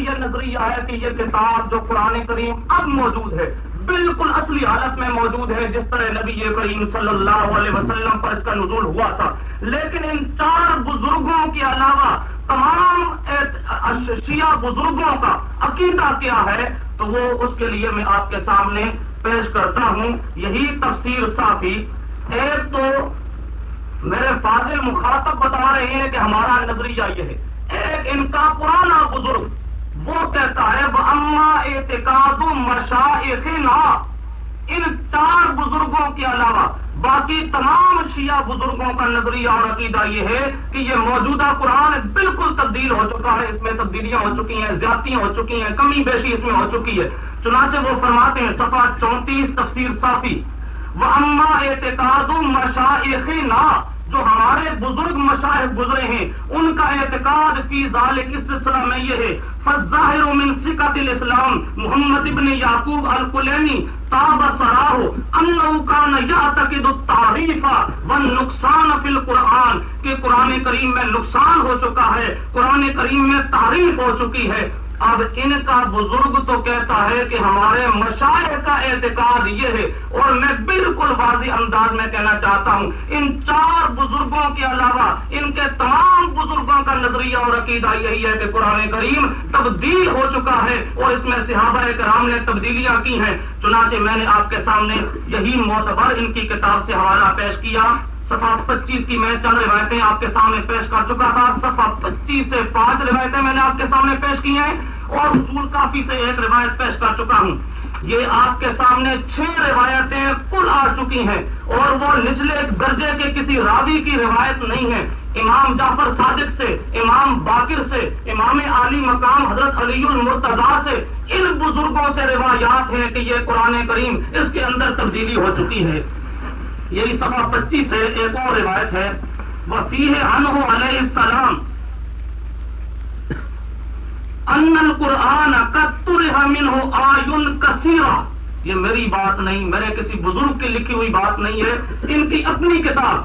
یہ نظریہ ہے کہ یہ کتاب جو قرآن کریم اب موجود ہے، بالکل اصلی حالت میں موجود ہے، جس طرح نبی کریم صلی اللہ علیہ وسلم پر اس کا نزول ہوا تھا۔ لیکن ان چار بزرگوں کے علاوہ تمام شیعہ بزرگوں کا عقیدہ کیا ہے، تو وہ اس کے لیے میں آپ کے سامنے پیش کرتا ہوں۔ یہی تفسیر صافی۔ ایک تو میرے فاضل مخاطب بتا رہے ہیں کہ ہمارا نظریہ یہ ہے۔ ایک ان کا پرانا بزرگ وہ کہتا ہے وہ اما اعتقاد مشائق ان چار بزرگوں کے علاوہ باقی تمام شیعہ بزرگوں کا نظریہ اور عقیدہ یہ ہے کہ یہ موجودہ قرآن بالکل تبدیل ہو چکا ہے۔ اس میں تبدیلیاں ہو چکی ہیں، زیادتیاں ہو چکی ہیں، کمی بیشی اس میں ہو چکی ہے۔ چنانچہ وہ فرماتے ہیں سفا چونتیس، تفسیر صافی۔ وہ اما اعتقاد مشائق جو ہمارے بزرگ مشاہد گزرے ہیں۔ ان کا اعتقاد فی ذالک اس سلسلہ میں یہ ہے فظاہر من سکت الاسلام، محمد ابن یعقوب القلینی تاب سراہو انہو کان یعتقد التعریف والنقصان فی القرآن، کہ قرآن کریم میں نقصان ہو چکا ہے، قرآن کریم میں تعریف ہو چکی ہے۔ اب ان کا بزرگ تو کہتا ہے کہ ہمارے مشاعر کا اعتقاد یہ ہے، اور میں بالکل واضح انداز میں کہنا چاہتا ہوں، ان چار بزرگوں کے علاوہ، ان کے تمام بزرگوں کا نظریہ اور عقیدہ یہی ہے کہ قرآن کریم تبدیل ہو چکا ہے، اور اس میں صحابہ کرام نے تبدیلیاں کی ہیں۔ چنانچہ میں نے آپ کے سامنے یہی معتبر ان کی کتاب سے حوالہ پیش کیا سفا پچیس کی میں چند روایتیں آپ کے سامنے پیش کر چکا تھا۔ سفا پچیس سے پانچ روایتیں میں نے آپ کے سامنے پیش کی ہیں اور اصول کافی سے ایک روایت پیش کر چکا ہوں۔ یہ آپ کے سامنے چھ روایتیں کل آ چکی ہیں اور وہ نچلے درجے کے کسی راوی کی روایت نہیں ہے امام جعفر صادق سے، امام باقر سے، امام علی مقام حضرت علی المرتضی سے ان بزرگوں سے روایات ہیں کہ یہ قرآن کریم اس کے اندر تبدیلی ہو چکی ہے۔ یہی سفا پچیس ہے، ایک اور روایت ہے۔ وسیح انہ علیہ السلام۔ ان القرآن قطر منہ آیون کثیرہ۔ یہ میری بات نہیں، میرے کسی بزرگ کی لکھی ہوئی بات نہیں ہے۔ ان کی اپنی کتاب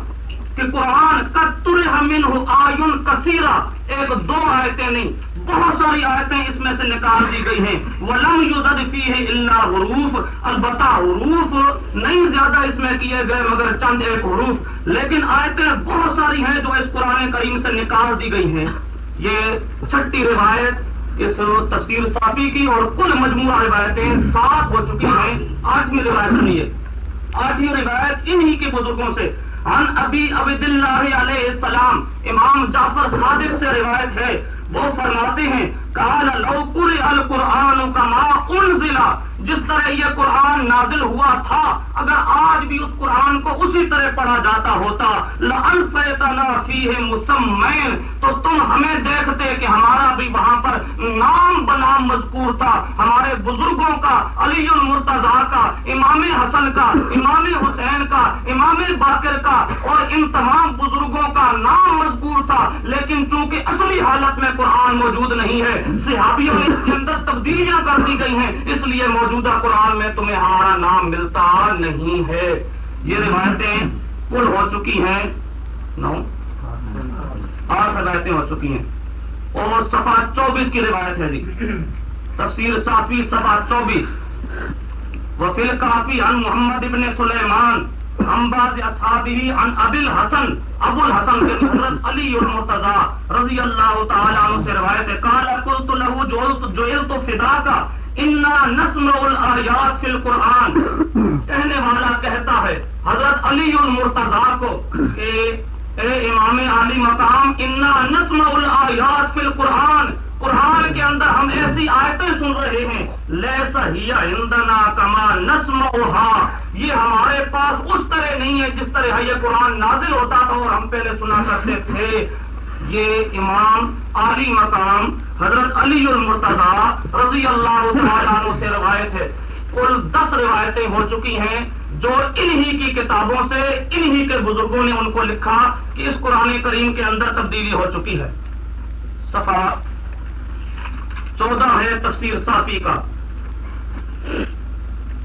کہ قرآن قطر منہ آیون کثیرہ۔ ایک دو آیتیں نہیں۔ بہت ساری آیتیں اس میں سے نکال دی گئی ہیں۔ ولم یوزد فیہ الا حروف البتہ حروف نہیں زیادہ اس میں کیے گئے، مگر چند ایک حروف۔ لیکن آیتیں بہت ساری ہیں جو اس قرآن کریم سے نکال دی گئی ہیں۔ یہ چھٹی روایت اس تفسیر صافی کی اور کل مجموعہ روایتیں سات ہو چکی ہیں۔ آٹھویں روایت سنیے۔ آٹھویں روایت انہی کے بزرگوں سے ہاں، عن ابی عبد اللہ علیہ السلام امام جعفر صادق سے روایت ہے، وہ فرماتے ہیں کال لو القرآن کا ماں ضلع جس طرح یہ قرآن نازل ہوا تھا، اگر آج بھی اس قرآن کو اسی طرح پڑھا جاتا ہوتا مسمین تو تم ہمیں دیکھتے کہ ہمارا بھی وہاں پر نام بنام مذکور تھا۔ ہمارے بزرگوں کا، علی المرتضی کا، امام حسن کا، امام حسین کا، امام باقر کا، اور ان تمام بزرگوں کا نام مذکور تھا۔ لیکن چونکہ اصلی حالت میں قرآن موجود نہیں ہے، صحابیوں میں اس کے اندر تبدیلیاں کر دی گئی ہیں، اس لیے موجود موجودہ قرآن میں تمہیں ہمارا نام ملتا نہیں ہے۔ یہ روایتیں کل ہو چکی ہیں۔ نو۔ آٹھ روایتیں ہو چکی ہیں۔ اور سفا چوبیس کی روایت ہے جی۔ تفسیر صافی سفا چوبیس۔ وفیل کافی ان محمد ابن سلیمان امباز اصحابی ان ابل حسن ابو الحسن کے حضرت علی المرتضی رضی اللہ تعالیٰ عنہ سے روایت ہے۔ قال قلت له جوئلت فدا کا الآیات فی القرآن۔ کہنے والا کہتا ہے، حضرت علی المرتضی کو کہ، اے امام علی مقام، انا نسمع الآیات فی القرآن۔ قرآن کے اندر ہم ایسی آیتیں سن رہے ہیں۔ لیسا ہی اندنا کما نسم یہ ہمارے پاس اس طرح نہیں ہے جس طرح یہ قرآن نازل ہوتا تھا اور ہم پہلے سنا کرتے تھے۔ یہ امام علی مقام حضرت علی المرتضی رضی اللہ تعالیٰ عنہ سے روایت ہے۔ کل دس روایتیں ہو چکی ہیں جو انہی کی کتابوں سے، انہی کے بزرگوں نے ان کو لکھا کہ اس قرآن کریم کے اندر تبدیلی ہو چکی ہے۔ صفحہ چودہ ہے تفسیر صافی کا۔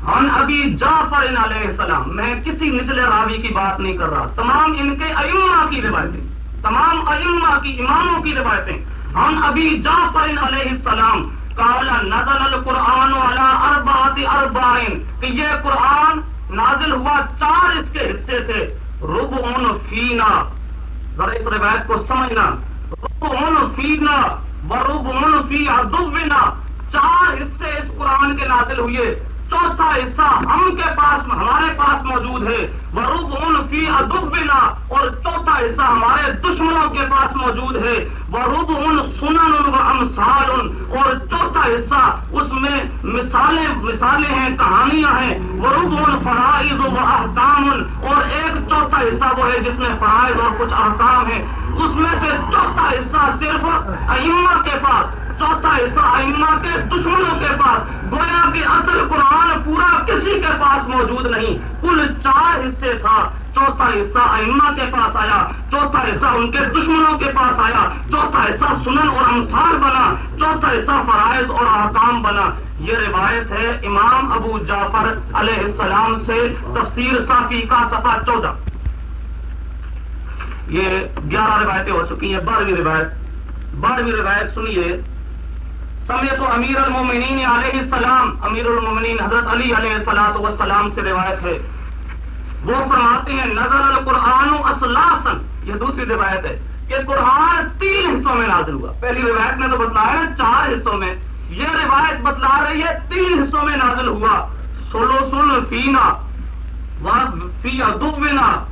ہم ابھی جعفر علیہ السلام، میں کسی نچلے راوی کی بات نہیں کر رہا۔ تمام ان کے ائمہ کی روایتیں۔ تمام ائمہ کی اماموں کی روایتیں۔ ہم ابھی جعفر علیہ السلام کالا نزل القرآن والا اربات اربائن کہ یہ قرآن نازل ہوا چار اس کے حصے تھے رب ان فینا۔ ذرا اس روایت کو سمجھنا۔ رب ان فینا و رب ان فی ادبنا چار حصے اس قرآن کے نازل ہوئے۔ چوتھا حصہ ہم کے پاس، ہمارے پاس موجود ہے۔ ورب ان فی ادبنا اور چوتھا حصہ ہمارے دشمنوں کے پاس موجود ہے۔ ورب ان سنن و امثال اور چوتھا حصہ، اس میں مثالیں مثالیں ہیں، کہانیاں ہیں۔ ورب ان فرائض و احکام اور ایک چوتھا حصہ وہ ہے جس میں فرائض اور کچھ احکام ہیں۔ اس میں سے چوتھا حصہ صرف ائمہ کے پاس۔ چوتھا حصہ ائمہ کے دشمنوں کے پاس۔ گویا کہ اصل قرآن پورا کسی کے پاس موجود نہیں۔ کل چار حصے تھا۔ چوتھا حصہ ائمہ کے پاس آیا۔ چوتھا حصہ ان کے دشمنوں کے پاس آیا۔ چوتھا حصہ سنن اور انصار بنا۔ چوتھا حصہ فرائض اور احکام بنا۔ یہ روایت ہے امام ابو جعفر علیہ السلام سے تفسیر صافی کا صفحہ چودہ۔ یہ گیارہ روایتیں ہو چکی ہیں۔ بارہویں روایت۔ بارہویں روایت سنیے۔ سمے تو امیر المومنین علیہ السلام، امیر المومنین حضرت علی علیہ السلام والسلام سے روایت ہے۔ وہ فرماتے ہیں نظر القرآن اسلاسن یہ دوسری روایت ہے کہ قرآن تین حصوں میں نازل ہوا۔ پہلی روایت نے تو بتلایا نا، چار حصوں میں۔ یہ روایت بتلا رہی ہے، تین حصوں میں نازل ہوا۔ سولو سل فینا فی ادبنا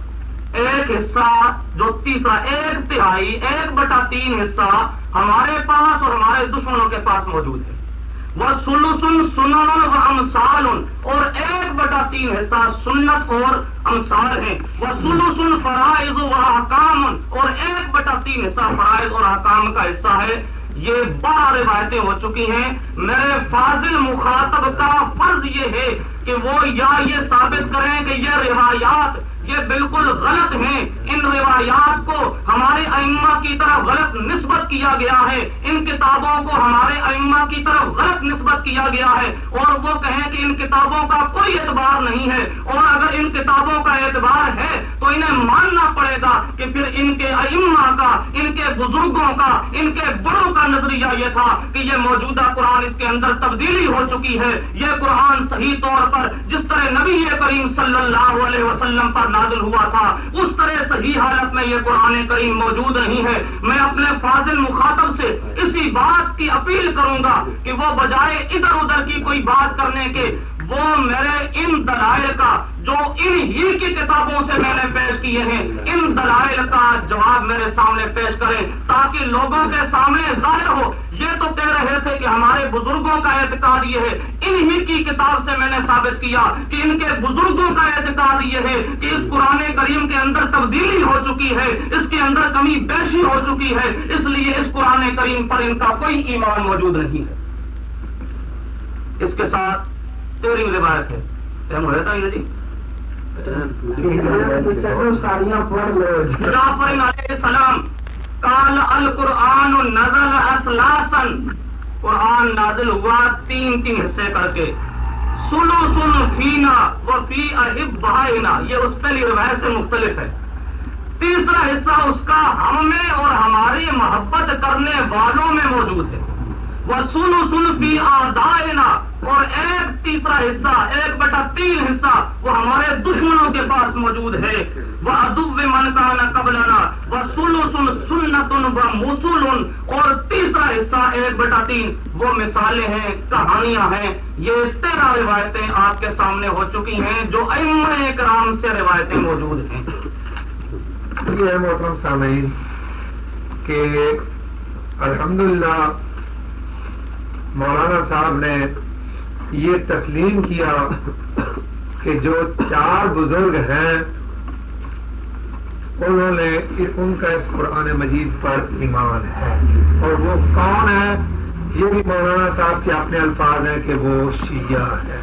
ایک حصہ جو تیسرا ایک تہائی، ایک بٹا تین حصہ ہمارے پاس اور ہمارے دشمنوں کے پاس موجود ہے۔ وہ سلسن سنن و امسال اور ایک بٹا تین حصہ سنت اور امسال ہیں۔ وہ سلسن فرائض و حکام اور ایک بٹا تین حصہ فرائض اور حکام کا حصہ ہے۔ یہ بارہ روایتیں ہو چکی ہیں۔ میرے فاضل مخاطب کا فرض یہ ہے کہ وہ یا یہ ثابت کریں کہ یہ روایات یہ بالکل غلط ہیں۔ ان روایات کو ہمارے ائمہ کی طرف غلط نسبت کیا گیا ہے۔ ان کتابوں کو ہمارے ائمہ کی طرف غلط نسبت کیا گیا ہے۔ اور وہ کہیں کہ ان کتابوں کا کوئی اعتبار نہیں ہے۔ اور اگر ان کتابوں کا اعتبار ہے تو انہیں ماننا پڑے گا کہ پھر ان کے ائمہ کا، ان کے بزرگوں کا، ان کے بڑوں کا نظریہ یہ تھا کہ یہ موجودہ قرآن اس کے اندر تبدیلی ہو چکی ہے۔ یہ قرآن صحیح طور پر جس طرح نبی کریم صلی اللہ علیہ وسلم پر نازل ہوا تھا۔ اس طرح صحیح حالت میں یہ قرآن کریم موجود نہیں ہے۔ میں اپنے فاضل مخاطب سے اسی بات کی اپیل کروں گا کہ وہ بجائے ادھر ادھر کی کوئی بات کرنے کے وہ میرے ان دلائل کا، جو ان ہی کی کتابوں سے میں نے پیش کیے ہیں، ان دلائل کا جواب میرے سامنے پیش کریں تاکہ لوگوں کے سامنے ظاہر ہو۔ یہ تو کہہ رہے تھے کہ ہمارے بزرگوں کا اعتقاد یہ ہے ان ہی کی کتاب سے میں نے ثابت کیا کہ ان کے بزرگوں کا اعتقاد یہ ہے کہ اس قرآن کریم کے اندر تبدیلی ہو چکی ہے، اس کے اندر کمی بیشی ہو چکی ہے، اس لیے اس قرآن کریم پر ان کا کوئی ایمان موجود نہیں ہے۔ اس کے ساتھ تیری روایت ہے جی۔ السلام کال القرآن نزل اسلاسن قرآن نازل ہوا تین تین حصے کر کے۔ سنو سن فینا و فی اہب بہائنا یہ اس پہلی روایت سے مختلف ہے۔ تیسرا حصہ اس کا ہم میں اور ہماری محبت کرنے والوں میں موجود ہے۔ وہ سنو سن فی آدائنا۔ اور ایک تیسرا حصہ، ایک بٹا تین حصہ وہ ہمارے دشمنوں کے پاس موجود ہے۔ وہ ادب من کا نہ قبلنا وہ سلو سن سنتن و موسول اور تیسرا حصہ، ایک بٹا تین، وہ مثالیں ہیں، کہانیاں ہیں۔ یہ تیرہ روایتیں آپ کے سامنے ہو چکی ہیں جو ام کرام سے روایتیں موجود ہیں۔ یہ ہے محترم سامعین کہ الحمدللہ مولانا صاحب نے یہ تسلیم کیا کہ جو چار بزرگ ہیں، انہوں نے ان کا اس قرآن مجید پر ایمان ہے۔ اور وہ کون ہے یہ بھی مولانا صاحب کے اپنے الفاظ ہیں کہ وہ شیعہ ہے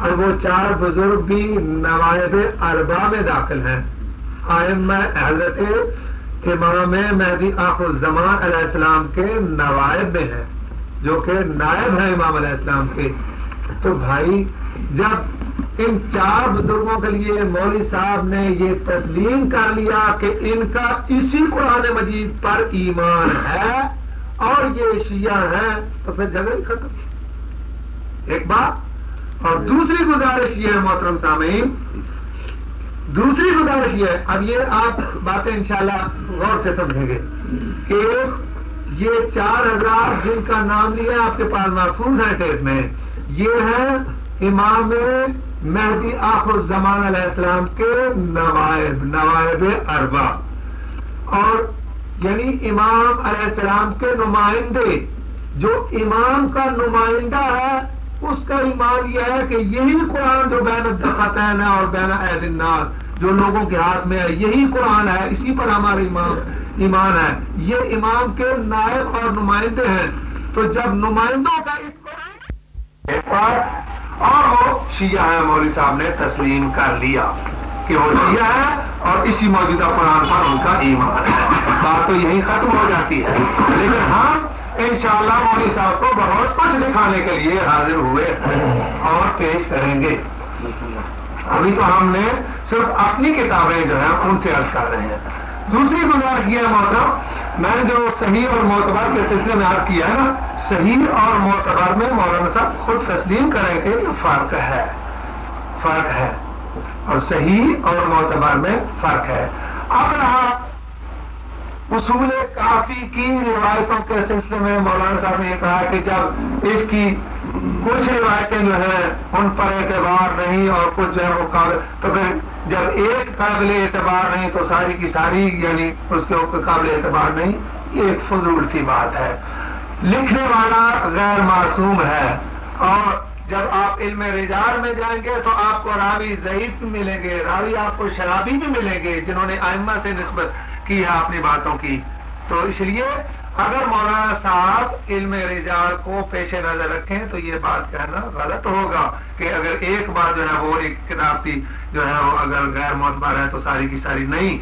اور وہ چار بزرگ بھی نوائب اربا میں داخل ہیں۔ آئم حضرت امام مہدی آخر الزمان علیہ السلام کے نوائب میں ہیں۔ جو کہ نائب ہیں امام علیہ السلام کے۔ تو بھائی، جب ان چار بزرگوں کے لیے مولوی صاحب نے یہ تسلیم کر لیا کہ ان کا اسی قرآن مجید پر ایمان ہے اور یہ شیعہ ہیں، تو پھر جھگڑا ہی ختم۔ ایک بات، اور دوسری گزارش یہ ہے محترم سامعین، دوسری گزارش یہ ہے۔ اب یہ آپ باتیں انشاءاللہ غور سے سمجھیں گے کہ یہ چار حضرات جن کا نام لیا آپ کے پاس محفوظ ہے ٹیپ میں، یہ ہے امام مہدی آخر الزمان علیہ السلام کے نوائب نوائب اربا اور یعنی امام علیہ السلام کے نمائندے، جو امام کا نمائندہ ہے، اس کا ایمان یہ ہے کہ یہی قرآن جو بین الدفتین ہے اور بین عید الناس جو لوگوں کے ہاتھ میں ہے، یہی قرآن ہے، اسی پر ہمارا ایمان ایمان ہے۔ یہ امام کے نائب اور نمائندے ہیں۔ تو جب نمائندوں کا اس قرآن اور وہ شیعہ ہے مولوی صاحب نے تسلیم کر لیا کہ وہ شیعہ ہے اور اسی موجودہ قرآن پر ان کا ایمان ہے۔ بات تو یہی ختم ہو جاتی ہے۔ لیکن ہم انشاءاللہ مولوی صاحب کو بہت کچھ دکھانے کے لیے حاضر ہوئے اور پیش کریں گے۔ ابھی تو ہم نے صرف اپنی کتابیں جو ہیں ان سے عرض کر رہے ہیں۔ دوسری گزارش یہ ہے محترم، میں نے جو صحیح اور معتبر کے سلسلے میں عرض کیا ہے نا، صحیح اور معتبر میں مولانا صاحب خود تسلیم کریں کہ فرق ہے فرق ہے۔ اور صحیح اور معتبر میں فرق ہے۔ اب رہا اصول کافی کی روایتوں کے سلسلے میں مولانا صاحب نے یہ کہا کہ جب اس کی کچھ روایتیں جو ہیں، ان پر اعتبار نہیں اور کچھ جو ہے وہ تو پھر جب ایک قابل اعتبار نہیں تو ساری کی ساری یعنی اس کے اوپر قابل اعتبار نہیں یہ ایک فضول سی بات ہے۔ لکھنے والا غیر معصوم ہے۔ اور جب آپ علم رجال میں جائیں گے تو آپ کو راوی ضعیف بھی ملیں گے، راوی آپ کو شرابی بھی ملیں گے، جنہوں نے آئمہ سے نسبت کی ہے اپنی باتوں کی۔ تو اس لیے اگر مولانا صاحب علم رجال کو پیش نظر رکھیں تو یہ بات کہنا غلط ہوگا کہ اگر ایک بات جو ہے وہ ایک کتاب کی جو ہے وہ اگر غیر معتبر ہے تو ساری کی ساری نہیں۔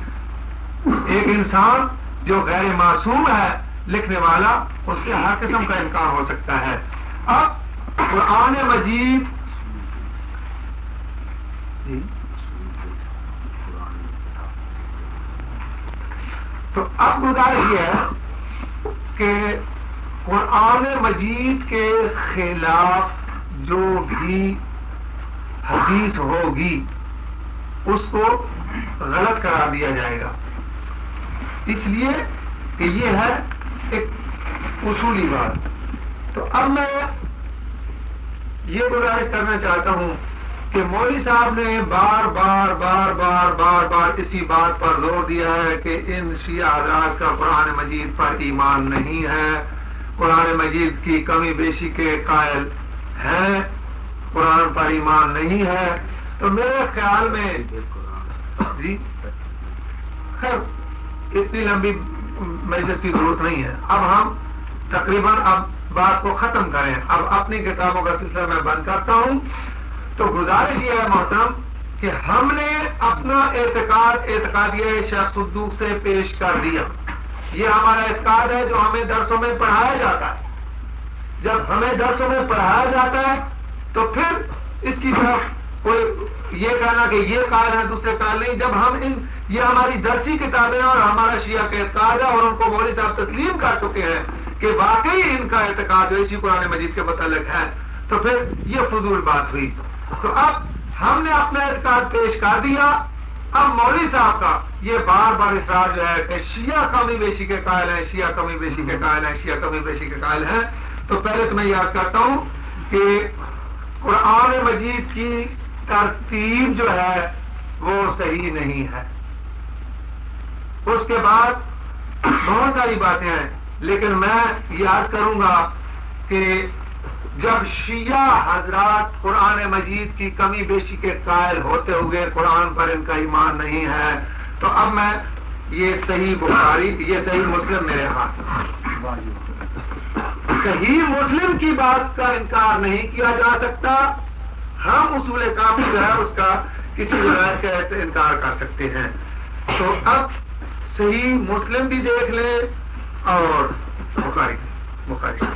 ایک انسان جو غیر معصوم ہے لکھنے والا، اس سے ہر قسم کا انکار ہو سکتا ہے۔ اب قرآن مجید۔ تو اب گزارش یہ ہے کہ قرآن مجید کے خلاف جو بھی حدیث ہوگی، اس کو غلط کرا دیا جائے گا۔ اس لیے کہ یہ ہے ایک اصولی بات۔ تو اب میں یہ گزارش کرنا چاہتا ہوں کہ مولوی صاحب نے بار بار بار بار بار بار اسی بات پر زور دیا ہے کہ ان شیعہ حضرات کا قرآن مجید پر ایمان نہیں ہے۔ قرآن مجید کی کمی بیشی کے قائل ہیں۔ قرآن پر ایمان نہیں ہے۔ تو میرے خیال میں جی خیر، اتنی لمبی مجلس کی ضرورت نہیں ہے۔ اب ہم تقریباً اب بات کو ختم کریں۔ اب اپنی کتابوں کا سلسلہ میں بند کرتا ہوں۔ تو گزارش یہ ہے محترم کہ ہم نے اپنا اعتقاد اعتقادیہ شیخ صدوق سے پیش کر دیا۔ یہ ہمارا اعتقاد ہے جو ہمیں درسوں میں پڑھایا جاتا ہے۔ جب ہمیں درسوں میں پڑھایا جاتا ہے تو پھر اس کی طرف کوئی یہ کہنا کہ یہ کار ہے، دوسرے کار نہیں۔ جب ہم ان، یہ ہماری درسی کتابیں اور ہمارا شیعہ کا اعتقاد ہے اور ان کو مولوی صاحب تسلیم کر چکے ہیں کہ واقعی ان کا اعتقاد جو اسی قرآن مجید کے متعلق ہے۔ تو پھر یہ فضول بات ہوئی۔ تو اب ہم نے اپنا اعتقاد پیش کر دیا۔ اب مولوی صاحب کا یہ بار بار اصرار جو ہے کہ شیعہ کمی بیشی کے قائل ہیں، شیعہ کمی بیشی کے قائل ہیں، شیعہ کمی بیشی کے قائل ہیں۔ تو پہلے تو میں یاد کرتا ہوں کہ قرآن مجید کی ترتیب جو ہے وہ صحیح نہیں ہے۔ اس کے بعد بہت ساری باتیں ہیں، لیکن میں یاد کروں گا کہ جب شیعہ حضرات قرآن مجید کی کمی بیشی کے قائل ہوتے ہوئے قرآن پر ان کا ایمان نہیں ہے، تو اب میں یہ صحیح بخاری، یہ صحیح مسلم میرے ہاتھ صحیح مسلم کی بات کا انکار نہیں کیا جا سکتا۔ ہم اصول کافی جو ہے اس کا کسی روایت کا انکار کر سکتے ہیں۔ تو اب صحیح مسلم بھی دیکھ لیں اور بخاری بخاری۔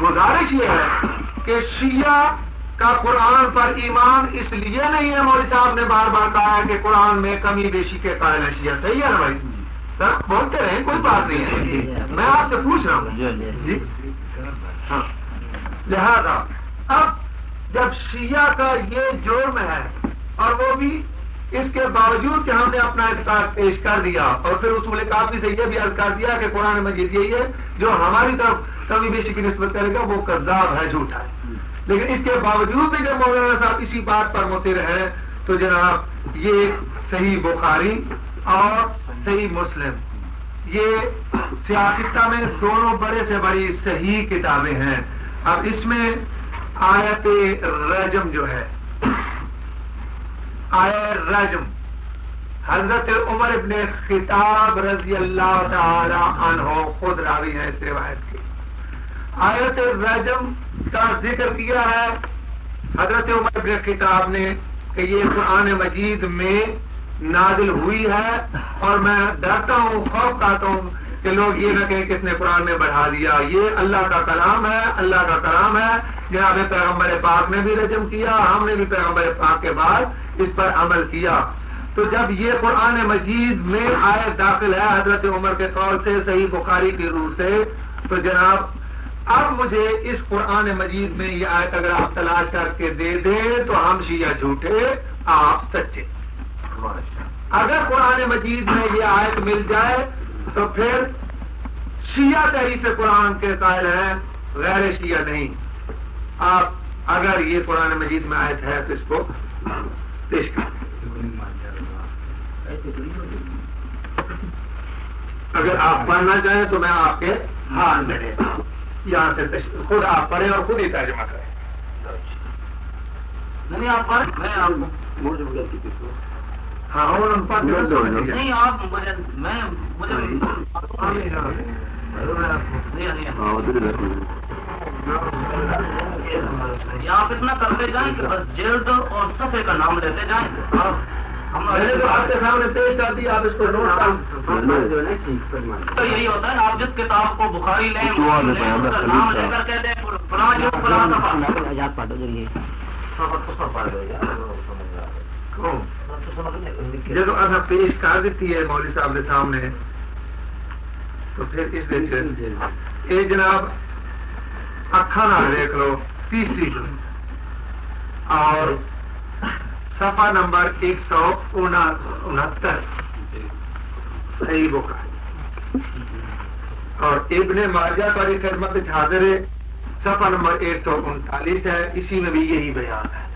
گزارش یہ ہے کہ شیعہ کا قرآن پر ایمان اس لیے نہیں ہے مودی صاحب نے بار بار کہا ہے کہ قرآن میں کمی بیشی کے قائل ہے شیعہ صحیح ہے نا بھائی؟ سر بولتے رہے کوئی بات نہیں ہے۔ میں آپ سے پوچھ رہا ہوں۔ جی۔ ہاں۔ لہذا اب جب شیعہ کا یہ جرم ہے اور وہ بھی اس کے باوجود کہ ہم نے اپنا اعتقاد پیش کر دیا اور پھر اصول کافی سے یہ بھی عرض کر دیا کہ قرآن مجید یہی ہے، جو ہماری طرف کمی بیشی کی نسبت کرے گا، وہ کذاب ہے، جھوٹا ہے۔ لیکن اس کے باوجود بھی جب مولانا صاحب اسی بات پر مصر ہے تو جناب یہ صحیح بخاری اور صحیح مسلم۔ یہ سیاستہ میں دونوں بڑے سے بڑی صحیح کتابیں ہیں۔ اب اس میں آیت رجم جو ہے آئے رجم۔ حضرت عمر ابن خطاب رضی اللہ تعالی عنہ خود راوی ہے اس روایت کی۔ آیت رجم کا ذکر کیا ہے۔ حضرت عمر ابن خطاب نے کہ یہ قرآن مجید میں نازل ہوئی ہے اور میں ڈرتا ہوں، خوف کھاتا ہوں کہ لوگ یہ نہ کہیں کس نے قرآن میں بڑھا دیا۔ یہ اللہ کا کلام ہے اللہ کا کلام ہے۔ جناب پیغمبر پاک نے بھی رجم کیا ہم نے بھی پیغمبر پاک کے بعد اس پر عمل کیا۔ تو جب یہ قرآن مجید میں آئے داخل ہے حضرت عمر کے قول سے صحیح بخاری کی روح سے تو جناب اب مجھے اس قرآن مجید میں یہ آیت اگر آپ تلاش کر کے دے دیں تو ہم شیعہ جھوٹے آپ سچے۔ اگر قرآن مجید میں یہ آیت مل جائے تو پھر شیعہ تحریف قرآن کے قائل ہیں، غیر شیعہ نہیں۔ آپ اگر یہ قرآن مجید میں آیت ہے تو اس کو پیش کر اگر آپ پڑھنا چاہیں تو میں آپ کے ہاتھ لڑے یہاں سے خود آپ پڑھیں اور خود ہی ترجمہ کریں۔ نہیں، آپ پڑھ میں آپ ہاں اور ان پر نہیں آپ مجھے میں مجھے آپ اتنا کرتے جائیں کہ بس جلد اور صفحے کا نام لیتے جائیں۔ میں نے تو آپ کے سامنے پیش کر دیا آپ اس کو نوٹ تو یہی ہوتا ہے نا آپ جس کتاب کو بخاری لیں نام لے کر کہتے ہیں فلاں جو فلاں صفحہ۔ جب اصا پیش کر دیتی ہے مولوی صاحب کے سامنے، تو پھر اس یہ جناب اکھا نہ دیکھ لو، تیسری اور صفحہ نمبر ایک سو انہتر۔ صحیح بخاری۔ اور ابن ماجہ پر خدمت حاضر ہے۔ صفحہ نمبر ایک سو انتالیس ہے۔ اسی میں بھی یہی بیان ہے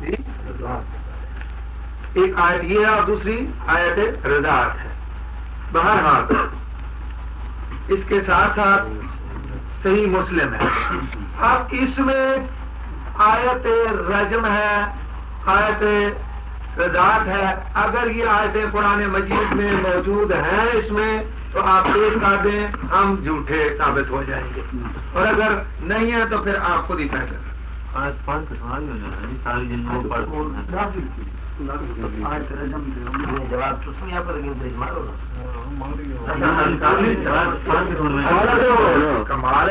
جی؟ ایک آیت یہ ہے اور دوسری آیت رضاعت ہے۔ بہرحال اس کے ساتھ ساتھ صحیح مسلم ہے۔ اب اس میں آیت رجم ہے آیت رضاعت ہے۔ اگر یہ آیتیں قرآن مجید میں موجود ہیں اس میں تو آپ پیش کر دیں ہم جھوٹے ثابت ہو جائیں گے۔ اور اگر نہیں ہے تو پھر آپ خود ہی طے کریں جواب کمال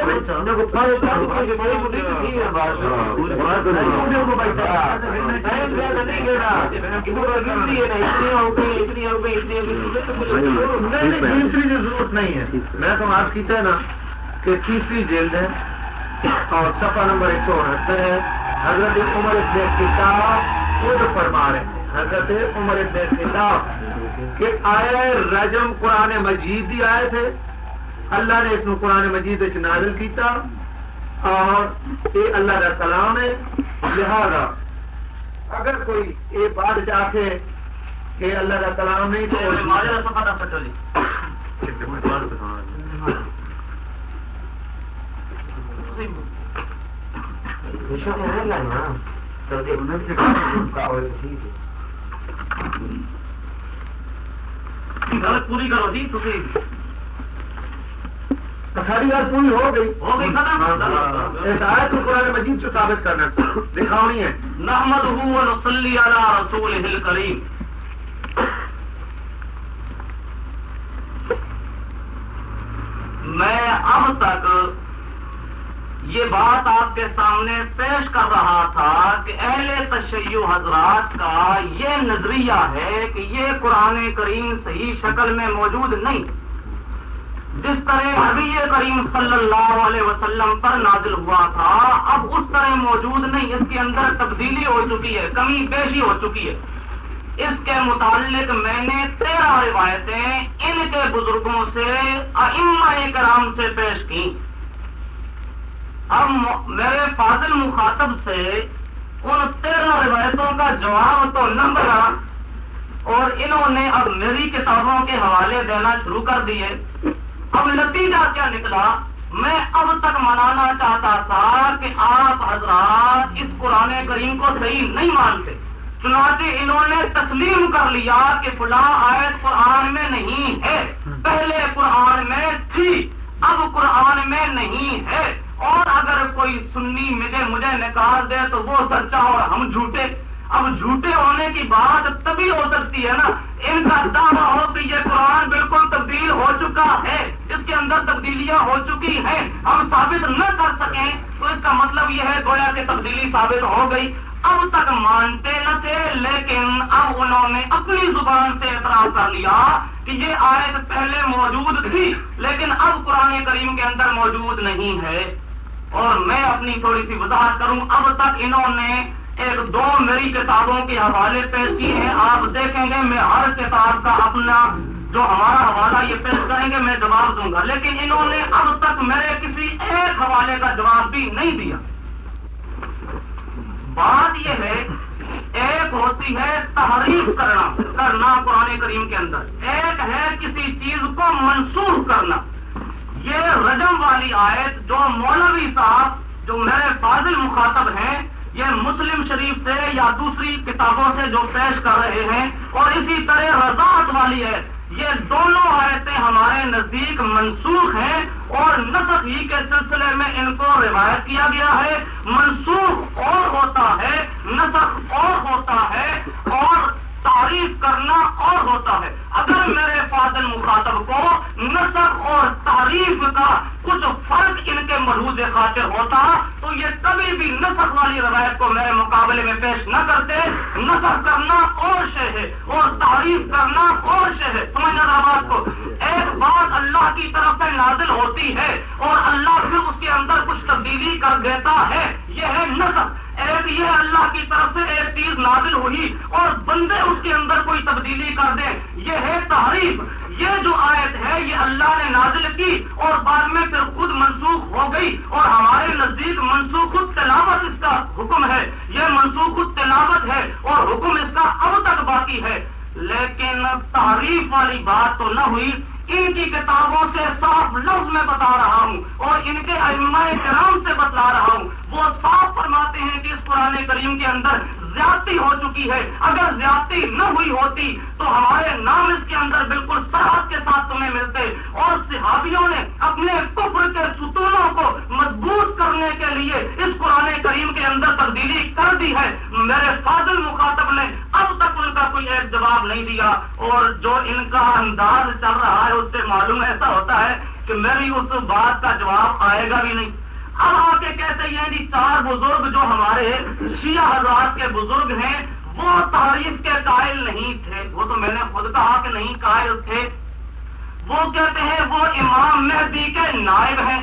تیسری ضرورت نہیں ہے۔ میں تو آج کیتا ہے نا کہ تیسری جلد ہے اور صفحہ نمبر ایک سو انہتر ہے۔ حضرت عمر ابن کتاب خود فرما رہے ہیں۔ حضرت عمر ابن کتاب کہ آئے رجم قرآن مجید ہی آئے تھے۔ اللہ نے اس میں قرآن مجید نازل کیتا اور یہ اللہ کا کلام ہے۔ لہذا اگر کوئی یہ بات چاہتے کہ اللہ کا کلام نہیں تو گل پوری کرو جی تھی ساری گل پوری ہو گئی ہو گئی کو قرآن مجید سے ثابت کرنا دکھاؤنی ہے نحمد نصلی علی رسول کریم میں اب تک یہ بات آپ کے سامنے پیش کر رہا تھا کہ اہل تشیع حضرات کا یہ نظریہ ہے کہ یہ قرآن کریم صحیح شکل میں موجود نہیں۔ جس طرح نبی کریم صلی اللہ علیہ وسلم پر نازل ہوا تھا، اب اس طرح موجود نہیں۔ اس کے اندر تبدیلی ہو چکی ہے، کمی بیشی ہو چکی ہے۔ اس کے متعلق میں نے تیرہ روایتیں ان کے بزرگوں سے کرام سے پیش کی اب میرے فاضل مخاطب سے ان تیرہ روایتوں کا جواب تو نہ ہاں، ملا اور انہوں نے اب میری کتابوں کے حوالے دینا شروع کر دیے۔ اب نتیجہ کیا نکلا؟ میں اب تک منانا چاہتا تھا کہ آپ حضرات اس قرآن کریم کو صحیح نہیں مانتے۔ چنانچہ انہوں نے تسلیم کر لیا کہ فلاں آیت قرآن میں نہیں ہے۔ پہلے قرآن میں تھی، اب قرآن میں نہیں ہے۔ اور اگر کوئی سنی مجھے مجھے نکال دے تو وہ سچا اور ہم جھوٹے۔ اب جھوٹے ہونے کی بات تبھی ہو سکتی ہے نا۔ ان کا دعویٰ ہو کہ یہ قرآن بالکل تبدیل ہو چکا ہے۔ اس کے اندر تبدیلیاں ہو چکی ہیں۔ ہم ثابت نہ کر سکیں تو اس کا مطلب یہ ہے گویا کہ تبدیلی ثابت ہو گئی۔ اب تک مانتے نہ تھے، لیکن اب انہوں نے اپنی زبان سے اعتراض کر لیا کہ یہ آیت پہلے موجود تھی، لیکن اب قرآن کریم کے اندر موجود نہیں ہے۔ اور میں اپنی تھوڑی سی وضاحت کروں، اب تک انہوں نے ایک دو میری کتابوں کے حوالے پیش کیے ہیں۔ آپ دیکھیں گے، میں ہر کتاب کا اپنا جو ہمارا حوالہ یہ پیش کریں گے، میں جواب دوں گا۔ لیکن انہوں نے اب تک میرے کسی ایک حوالے کا جواب بھی نہیں دیا۔ بات یہ ہے، ایک ہوتی ہے تحریف کرنا کرنا قرآن کریم کے اندر۔ ایک ہے کسی چیز کو منسوخ کرنا۔ یہ رجم والی آیت جو مولوی صاحب جو میرے فاضل مخاطب ہیں، یہ مسلم شریف سے یا دوسری کتابوں سے جو پیش کر رہے ہیں، اور اسی طرح رضاعت والی ہے یہ دونوں آیتیں ہمارے نزدیک منسوخ ہیں، اور نسخ ہی کے سلسلے میں ان کو روایت کیا گیا ہے۔ منسوخ اور ہوتا ہے، نسخ اور ہوتا ہے، اور تعریف کرنا اور ہوتا ہے۔ اگر میرے فاضل مخاطب کو نسخ اور تعریف کا کچھ فرق ان کے مروض خاطر ہوتا، تو یہ کبھی بھی نسخ والی روایت کو میرے مقابلے میں پیش نہ کرتے۔ نسخ کرنا اور شے ہے، اور تعریف کرنا اور شے ہے۔ سمجھنا بات کو؟ ایک بات اللہ کی طرف سے نازل ہوتی ہے اور اللہ پھر اس کے اندر کچھ تبدیلی کر دیتا ہے۔ یہ ہے نسخ ایک یہ اللہ کی طرف سے ایک چیز نازل ہوئی اور بندے اس کے اندر کوئی تبدیلی کر دیں۔ یہ ہے تحریف۔ یہ جو آیت ہے، یہ اللہ نے نازل کی اور بعد میں پھر خود منسوخ ہو گئی اور ہمارے نزدیک منسوخ تلاوت اس کا حکم ہے۔ یہ منسوخ تلاوت ہے اور حکم اس کا اب تک باقی ہے۔ لیکن تعریف والی بات تو نہ ہوئی۔ ان کی کتابوں سے صاف لفظ میں بتا رہا ہوں اور ان کے کرام سے بتلا رہا ہوں۔ وہ صاف فرماتے ہیں کہ اس قرآن کریم کے اندر زیادتی ہو چکی ہے۔ اگر زیادتی نہ ہوئی ہوتی تو ہمارے نام اس کے اندر بالکل سرحد کے ساتھ تمہیں ملتے۔ اور صحابیوں نے اپنے کفر کے ستونوں کو مضبوط کرنے کے لیے اس قرآن کریم کے اندر تبدیلی کر دی ہے۔ میرے فاضل مخاطب نے اب تک ان کا کوئی ایک جواب نہیں دیا۔ اور جو ان کا انداز چل رہا ہے، اس سے معلوم ایسا ہوتا ہے کہ میری اس بات کا جواب آئے گا بھی نہیں۔ اب آ کے کہتے ہیں جی چار بزرگ جو ہمارے شیعہ حضرات کے بزرگ ہیں، وہ تعریف کے قائل نہیں تھے۔ وہ تو میں نے خود کہا کہ نہیں قائل تھے۔ وہ کہتے ہیں وہ امام مہدی کے نائب ہیں۔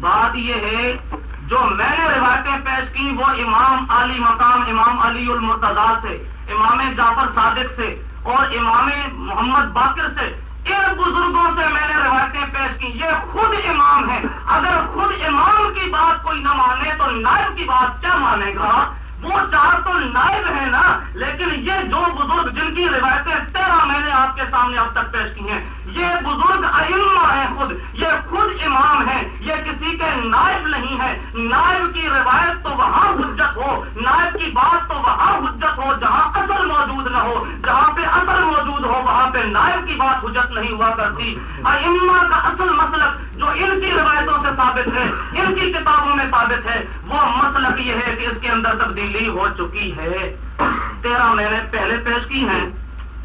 بات یہ ہے، جو میں نے روایتیں پیش کی وہ امام علی مقام، امام علی المرتضا سے، امام جعفر صادق سے اور امام محمد باقر سے۔ ان بزرگوں سے میں نے روایتیں پیش کی، یہ خود امام ہے اگر خود امام کی بات کوئی نہ مانے تو نائب کی بات کیا مانے گا؟ وہ چار تو نائب ہے نا، لیکن یہ جو بزرگ جن کی روایتیں تیرہ میں نے آپ کے سامنے اب تک پیش کی ہیں یہ بزرگ ائمہ ہیں خود، یہ خود امام ہے یہ کسی کے نائب نہیں ہے نائب کی روایت تو وہاں حجت ہو، نائب کی بات تو وہاں حجت ہو، جہاں اصل موجود نہ ہو، جہاں پہ اصل موجود ہو، وہاں پہ نائب کی بات حجت نہیں ہوا کرتی۔ ائمہ کا اصل مسلک جو ان کی روایتوں سے ثابت ہے، ان کی کتابوں میں ثابت ہے، وہ مسلک یہ ہے کہ اس کے اندر تبدیلی ہو چکی ہے۔ تیرہ میں نے پہلے پیش کی ہیں،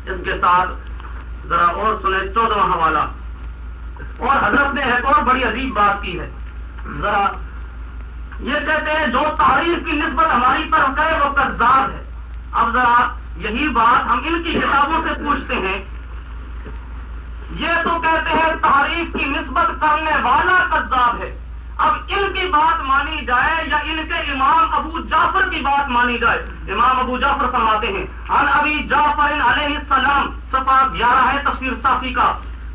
اس کے ساتھ ذرا اور سنیں چودہ حوالہ۔ اور حضرت نے ایک اور بڑی عجیب بات کی ہے۔ ذرا یہ کہتے ہیں جو تاریخ کی نسبت ہماری طرف کرے وہ قرضاب ہے۔ اب ذرا یہی بات ہم ان کی کتابوں سے پوچھتے ہیں۔ یہ تو کہتے ہیں تاریخ کی نسبت کرنے والا قذاب ہے۔ اب ان کی بات مانی جائے یا ان کے امام ابو جعفر کی بات مانی جائے؟ امام ابو جعفر فرماتے ہیں ان ابھی جعفر علیہ السلام صفا گیارہ ہے تفسیر صافی کا۔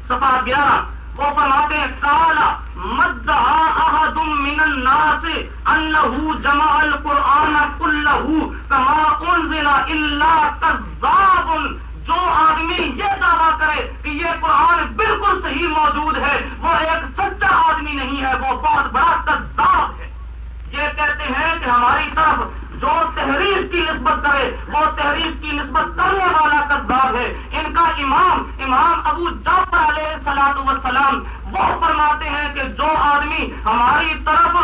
صفا گیارہ، وہ فرماتے ہیں کالا احد من الناس انه جمع القرآن كله كما انزل الا كذاب جو آدمی یہ دعویٰ کرے کہ یہ قرآن بالکل صحیح موجود ہے، وہ ایک سچا آدمی نہیں ہے، وہ بہت بڑا کذاب ہے۔ یہ کہتے ہیں کہ ہماری طرف جو تحریر کی نسبت کرے، وہ تحریر کی نسبت کرنے والا کردار ہے۔ ان کا امام امام ابو جعفر علیہ سلاد وسلام وہ فرماتے ہیں کہ جو آدمی ہماری طرف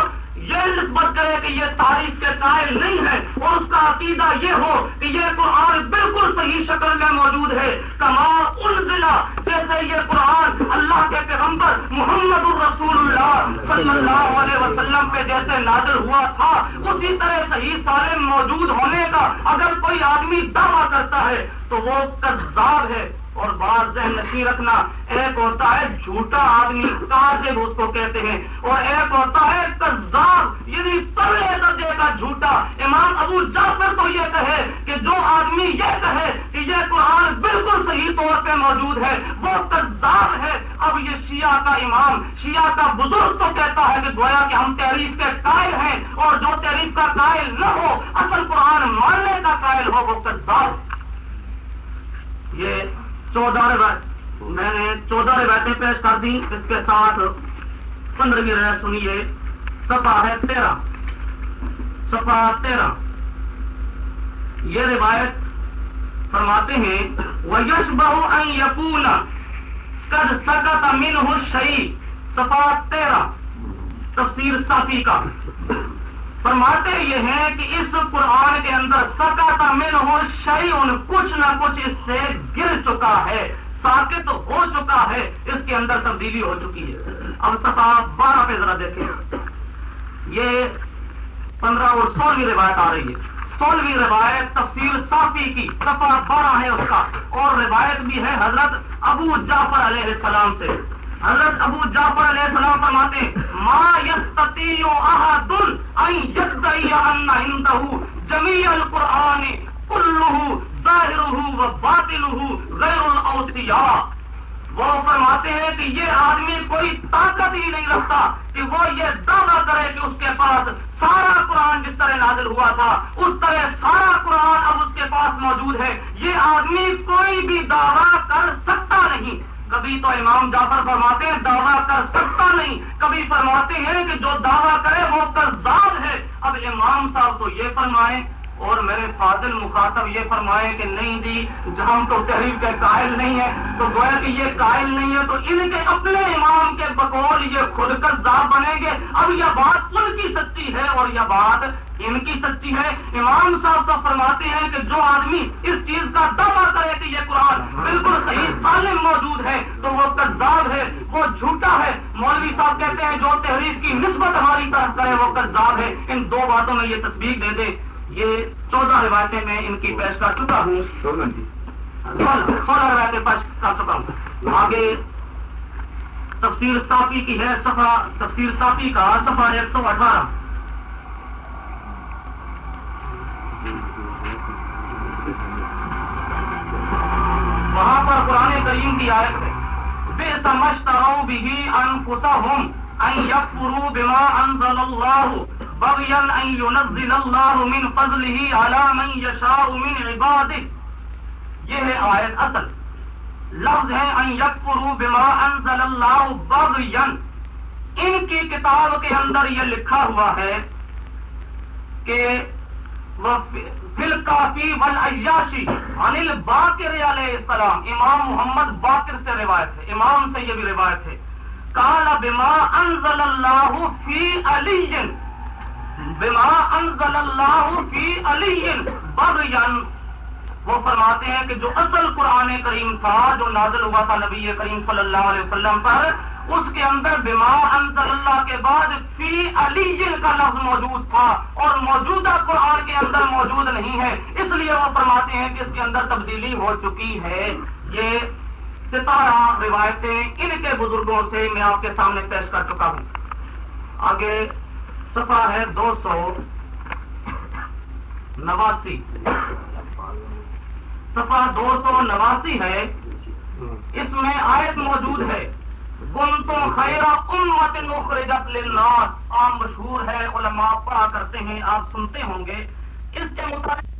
یہ نسبت کرے کہ یہ تاریخ کے قائل نہیں ہے اور اس کا عقیدہ یہ ہو کہ یہ قرآن بالکل صحیح شکل میں موجود ہے۔ کما ان ضلع جیسے یہ قرآن اللہ کے پیغمبر محمد الرسول اللہ صلی اللہ علیہ وسلم پہ جیسے نازل ہوا تھا، اسی طرح صحیح سالم موجود ہونے کا اگر کوئی آدمی دعویٰ کرتا ہے تو وہ کذاب ہے۔ اور بار ذہن نشی رکھنا، ایک ہوتا ہے جھوٹا آدمی کاذب اس کو کہتے ہیں، اور ایک ہوتا ہے کذاب یعنی پہلے درجے کا جھوٹا۔ امام ابو جعفر تو یہ کہے کہ جو آدمی یہ کہے کہ یہ قرآن بالکل صحیح طور پہ موجود ہے، وہ کذاب ہے۔ اب یہ شیعہ کا امام، شیعہ کا بزرگ تو کہتا ہے کہ گویا کہ ہم تحریف کے قائل ہیں، اور جو تحریف کا قائل نہ ہو، اصل قرآن ماننے کا قائل ہو، وہ کذاب یہ چودہ روایت۔ میں نے چودہ روایتیں پیش کر دی اس کے ساتھ پندرہویں روایت سنیے۔ سفا ہے تیرہ۔ سفا تیرہ۔ یہ روایت فرماتے ہیں وہ یش بہو یقون کد سکت امین ہو شہی سفا تیرہ۔ تفسیر صافی کا۔ فرماتے یہ ہیں کہ اس قرآن کے اندر سکا من ہو شعی کچھ نہ کچھ اس سے گر چکا ہے، ساکت ہو چکا ہے، اس کے اندر تبدیلی ہو چکی ہے۔ اب سفا بارہ پہ ذرا دیکھیں۔ یہ پندرہ اور سولہویں روایت آ رہی ہے۔ سولہویں روایت تفسیر صافی کی سفا بارہ ہے اس کا۔ اور روایت بھی ہے حضرت ابو جعفر علیہ السلام سے۔ حضرت ابو جعفر علیہ السلام فرماتے ما یستطیع احد القرآن كله، ظاهره غیر الاوصیاء وہ فرماتے ہیں کہ یہ آدمی کوئی طاقت ہی نہیں رکھتا کہ وہ یہ دعویٰ کرے کہ اس کے پاس سارا قرآن جس طرح نازل ہوا تھا، اس طرح سارا قرآن اب اس کے پاس موجود ہے۔ یہ آدمی کوئی بھی دعویٰ کر سکتا نہیں۔ کبھی تو امام جعفر فرماتے ہیں دعویٰ کر سکتا نہیں۔ کبھی فرماتے ہیں کہ جو دعویٰ کرے وہ کرزاد ہے۔ اب امام صاحب تو یہ فرمائے اور میرے فاضل مخاطب یہ فرمائے کہ نہیں جی ہم تو تحریف کے قائل نہیں ہے تو گویا کہ یہ قائل نہیں ہے تو ان کے اپنے امام کے بقول یہ خود کر بنیں گے۔ اب یہ بات ان کی سچی ہے اور یہ بات ان کی سچی ہے۔ امام صاحب تو فرماتے ہیں کہ جو آدمی اس چیز کا دعویٰ کرے کہ یہ قرآن بالکل صحیح سالم موجود ہے، تو وہ کذاب ہے، وہ جھوٹا ہے۔ مولوی صاحب کہتے ہیں جو تحریر کی نسبت ہماری طرف کرے، وہ کذاب ہے۔ ان دو باتوں میں یہ تصویر دے دے۔ یہ چودہ روایتیں میں ان کی پیش کر چکا ہوں۔ سولہ روایتیں پیش کر چکا ہوں۔ آگے تفسیر صافی کی ہے، صفحہ، تفسیر صافی کا صفحہ ایک سو اٹھارہ۔ وہاں پر قرآن کریم کی آیت ہے۔ بے سمجھتا ہوں بھی انفسا ہوں یکفروا بما انزل اللہ۔ بغيا أن ينزل الله من فضله على من يشاء من عباده. یہ ہے آیت اصل. لفظ ہے ان یکفروا بما انزل اللہ بغیا ان کی کتاب کے اندر یہ لکھا ہوا ہے کہ فل کافی ول عیاشی انل باقر علیہ السلام. امام محمد باقر سے روایت ہے. امام سے یہ بھی روایت ہے. کالا بما انزل اللہ فی علی بما انزل اللہ فی علی بغیا۔ وہ فرماتے ہیں کہ جو اصل قرآن کریم تھا، جو نازل ہوا تھا نبی کریم صلی اللہ علیہ وسلم پر، اس کے اندر بما انزل اللہ کے بعد فی علی کا لفظ موجود تھا اور موجودہ قرآن کے اندر موجود نہیں ہے۔ اس لیے وہ فرماتے ہیں کہ اس کے اندر تبدیلی ہو چکی ہے۔ یہ ستارہ روایتیں ان کے بزرگوں سے میں آپ کے سامنے پیش کر چکا ہوں۔ آگے سفا ہے دو سو نواسی۔ سفا دو سو نواسی ہے۔ اس میں آیت موجود ہے۔ گن تو خیر امت نخرجت للناس۔ عام مشہور ہے، علماء پڑھا کرتے ہیں، آپ سنتے ہوں گے۔ اس کے مطابق